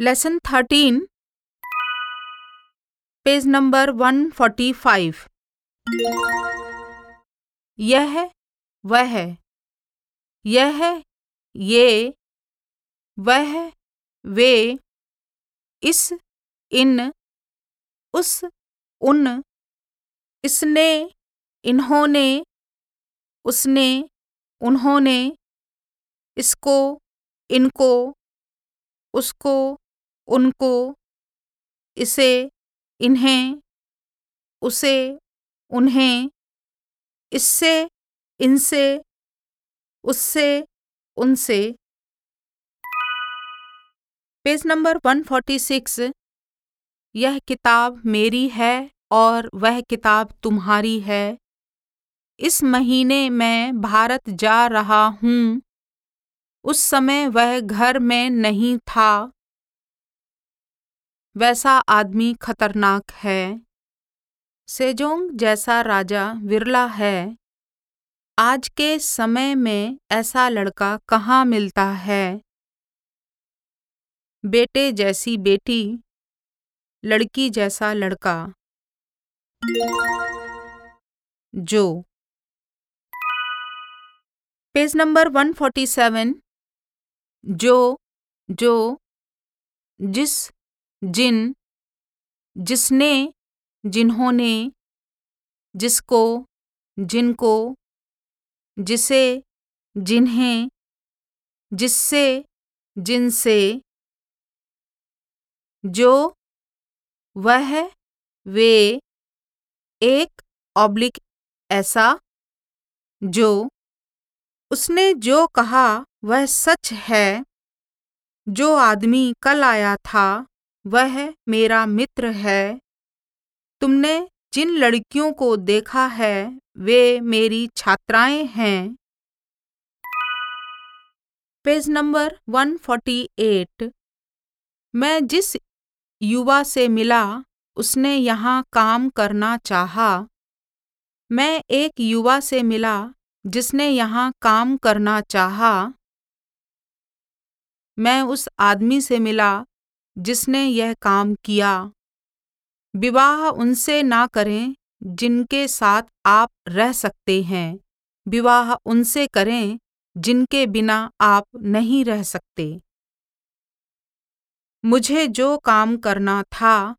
Lesson thirteen page number one forty five यह, वह, यह, ये, वह, वे, इस, इन, उस, उन, इसने, इन्होंने उसने, उन्होंने इसको, इनको, उसको, उनको, इसे, इन्हें, उसे, उन्हें, इससे, इनसे, उससे, उनसे। पेज नंबर 146 यह किताब मेरी है और वह किताब तुम्हारी है। इस महीने मैं भारत जा रहा हूँ। उस समय वह घर में नहीं था। वैसा आदमी खतरनाक है। सेजोंग जैसा राजा विरला है। आज के समय में ऐसा लड़का कहाँ मिलता है? बेटे जैसी बेटी, लड़की जैसा लड़का। जो पेज नंबर 147 जो जो, जिस, जिन, जिसने, जिन्होंने, जिसको, जिनको, जिसे, जिन्हें, जिससे, जिनसे, जो, वह, वे, एक ऑब्लिक ऐसा, जो उसने जो कहा, वह सच है। जो आदमी कल आया था, वह मेरा मित्र है। तुमने जिन लड़कियों को देखा है, वे मेरी छात्राएँ हैं। पेज नंबर 148 मैं जिस युवा से मिला, उसने यहाँ काम करना चाहा। मैं एक युवा से मिला जिसने यहाँ काम करना चाहा। मैं उस आदमी से मिला जिसने यह काम किया। विवाह उनसे ना करें जिनके साथ आप रह सकते हैं। विवाह उनसे करें जिनके बिना आप नहीं रह सकते। मुझे जो काम करना था,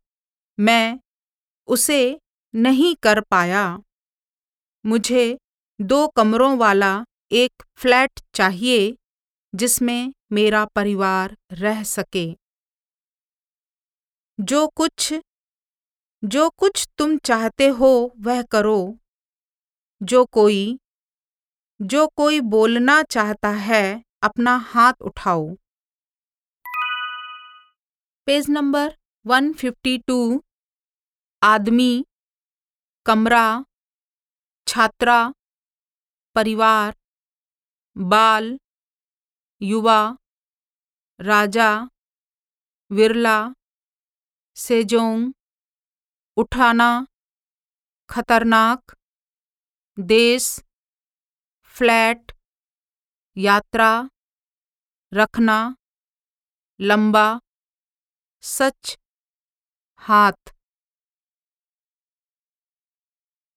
मैं उसे नहीं कर पाया। मुझे दो कमरों वाला एक फ्लैट चाहिए जिसमें मेरा परिवार रह सके। जो कुछ जो कुछ तुम चाहते हो वह करो। जो कोई जो कोई बोलना चाहता है अपना हाथ उठाओ। पेज नंबर 152 आदमी, कमरा, छात्रा परिवार, बाल, युवा, राजा विरला सेजोंग, उठाना, खतरनाक, देश, फ्लैट, यात्रा, रखना, लंबा, सच, हाथ।